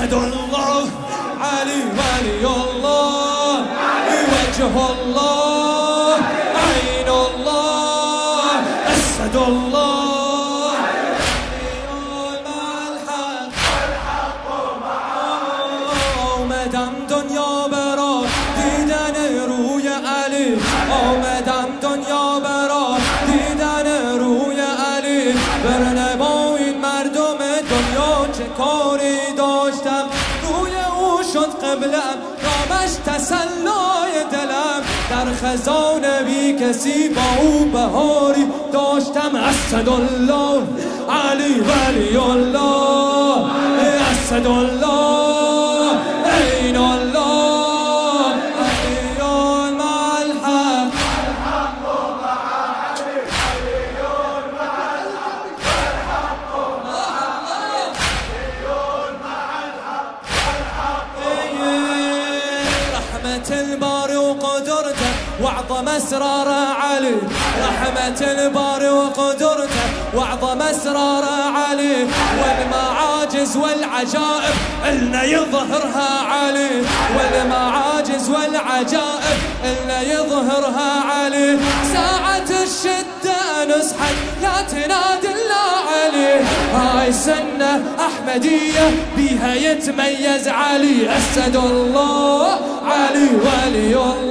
أسد الله علي ولي الله وجه الله عين الله أسد الله مع الحق مدام دنیا برا دیدن روی علی آمدم دنیا قبلم نامش تسلای دلم. در خزان بی کسی با او بهاری داشتم. اسد الله علی ولی الله. اسد وأعظم أسرار علي رحمة الباري وقدرته. وأعظم أسرار علي والمعاجز والعجائب إلنا يظهرها علي. والمعاجز والعجائب إلنا يظهرها علي. ساعة الشدة نصحك لا تنادي إلا علي. هاي سنة أحمدية بيها يتميز علي. أسد الله علي ولي الله.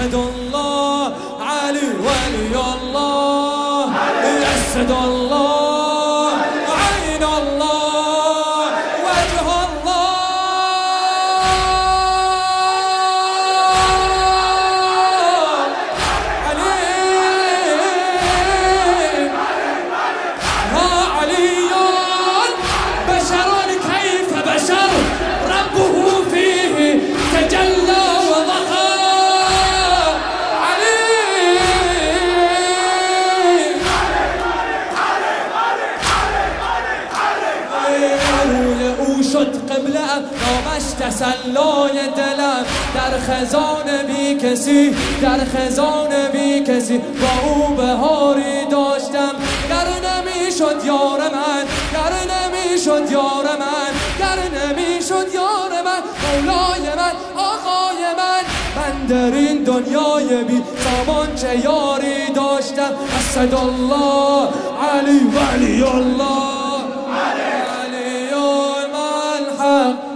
أسد الله علي ولي الله أسد الله قبله نامش تسلای دلم. در خزان بی کسی در خزان بی کسی با او بهاری داشتم. گر نمی‌شد یار من گر نمی‌شد یار من گر نمی‌شد یار من مولای من آقای من. من در این دنیای بی سامان چه یاری داشتم؟ اسد الله علی ولی الله. الحق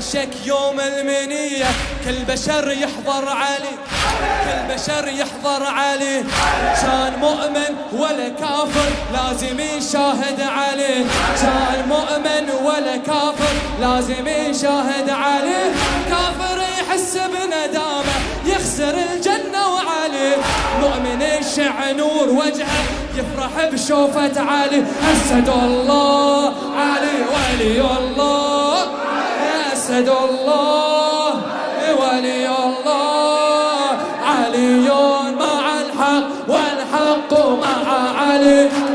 شك يوم المنية. كل بشر يحضر علي. كل بشر يحضر علي. كان مؤمن ولا كافر لازم يشاهد عليه كان مؤمن ولا كافر لازم يشاهد عليه كافر يحس بندامه يخسر الجنة وعليه مؤمن يشع نور وجهه يفرح بشوفة علي. أسد الله علي ولي أحمد الله ولي الله. علي مع الحق والحق مع علي.